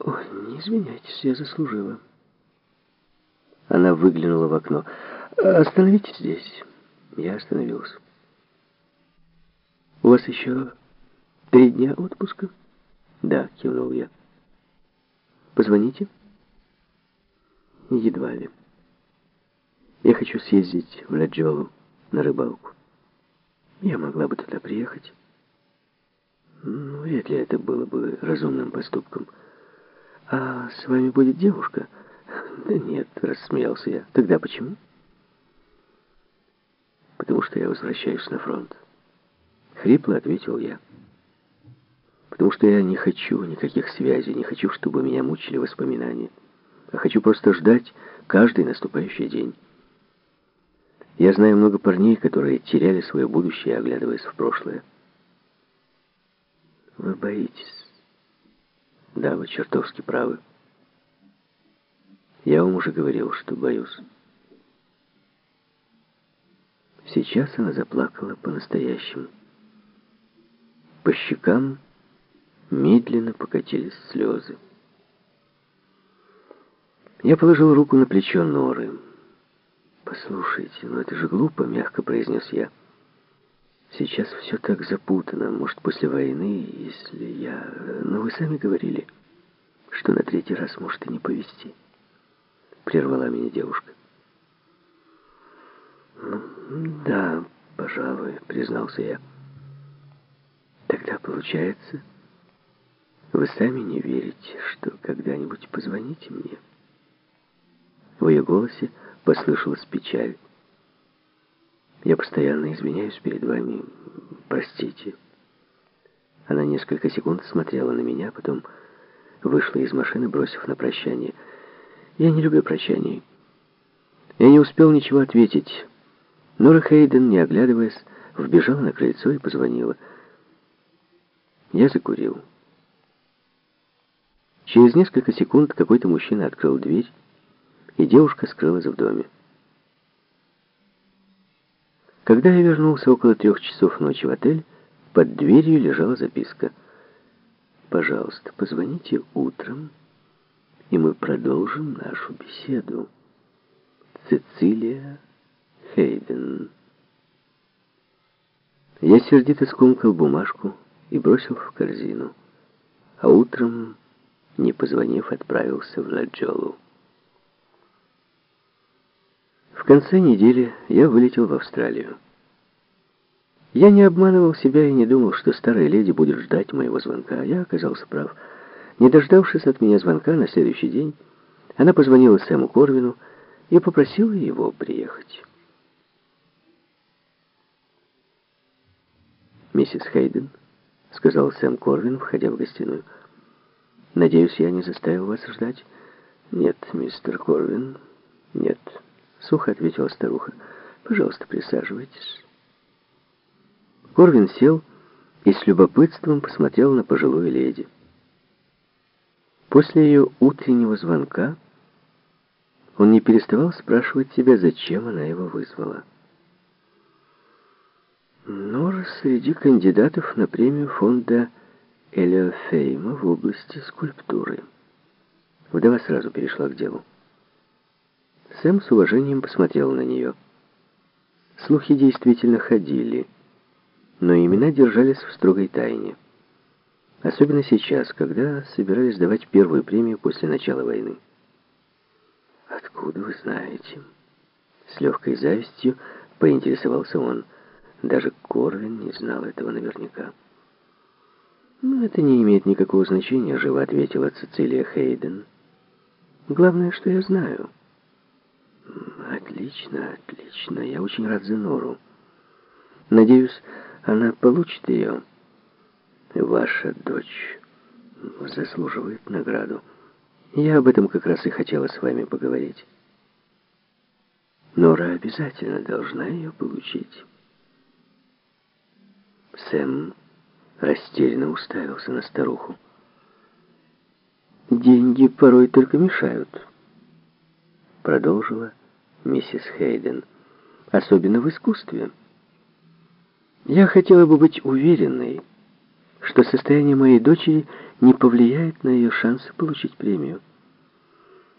Ой, не извиняйтесь, я заслужила. Она выглянула в окно. Остановитесь здесь. Я остановился. У вас еще три дня отпуска? Да, кивнул я. Позвоните? Едва ли. Я хочу съездить в Ладжолу на рыбалку. Я могла бы туда приехать. Ну, вряд ли это было бы разумным поступком. А с вами будет девушка? Да нет, рассмеялся я. Тогда почему? Потому что я возвращаюсь на фронт. Хрипло ответил я. Потому что я не хочу никаких связей, не хочу, чтобы меня мучили воспоминания. А хочу просто ждать каждый наступающий день. Я знаю много парней, которые теряли свое будущее, оглядываясь в прошлое. Вы боитесь. Да, вы чертовски правы. Я вам уже говорил, что боюсь. Сейчас она заплакала по-настоящему. По щекам медленно покатились слезы. Я положил руку на плечо Норы. «Послушайте, ну это же глупо», — мягко произнес я. «Сейчас все так запутано. Может, после войны, если я... Но вы сами говорили, что на третий раз может и не повезти». Прервала меня девушка. «Ну, да, пожалуй», — признался я. «Тогда получается, вы сами не верите, что когда-нибудь позвоните мне». В ее голосе послышалась печаль. «Я постоянно извиняюсь перед вами. Простите». Она несколько секунд смотрела на меня, потом вышла из машины, бросив на прощание. «Я не люблю прощаний». Я не успел ничего ответить. Нора Хейден, не оглядываясь, вбежала на крыльцо и позвонила. Я закурил. Через несколько секунд какой-то мужчина открыл дверь, и девушка скрылась в доме. Когда я вернулся около трех часов ночи в отель, под дверью лежала записка. «Пожалуйста, позвоните утром, и мы продолжим нашу беседу. Цицилия Хейден». Я сердито скомкал бумажку и бросил в корзину, а утром, не позвонив, отправился в Ладжолу. В конце недели я вылетел в Австралию. Я не обманывал себя и не думал, что старая леди будет ждать моего звонка. Я оказался прав. Не дождавшись от меня звонка на следующий день, она позвонила Сэму Корвину и попросила его приехать. «Миссис Хейден», — сказал Сэм Корвин, входя в гостиную. «Надеюсь, я не заставил вас ждать?» «Нет, мистер Корвин, нет». Сухо ответила старуха. «Пожалуйста, присаживайтесь». Корвин сел и с любопытством посмотрел на пожилую леди. После ее утреннего звонка он не переставал спрашивать себя, зачем она его вызвала. Нора среди кандидатов на премию фонда Элиофейма в области скульптуры. Вдова сразу перешла к делу. Сэм с уважением посмотрел на нее. Слухи действительно ходили, но имена держались в строгой тайне. Особенно сейчас, когда собирались давать первую премию после начала войны. «Откуда вы знаете?» С легкой завистью поинтересовался он. Даже Корвин не знал этого наверняка. «Ну, это не имеет никакого значения», — живо ответила Цицилия Хейден. «Главное, что я знаю». Отлично, отлично. Я очень рад за Нору. Надеюсь, она получит ее. Ваша дочь заслуживает награду. Я об этом как раз и хотела с вами поговорить. Нора обязательно должна ее получить. Сэм растерянно уставился на старуху. «Деньги порой только мешают», — продолжила миссис Хейден, особенно в искусстве. Я хотела бы быть уверенной, что состояние моей дочери не повлияет на ее шансы получить премию.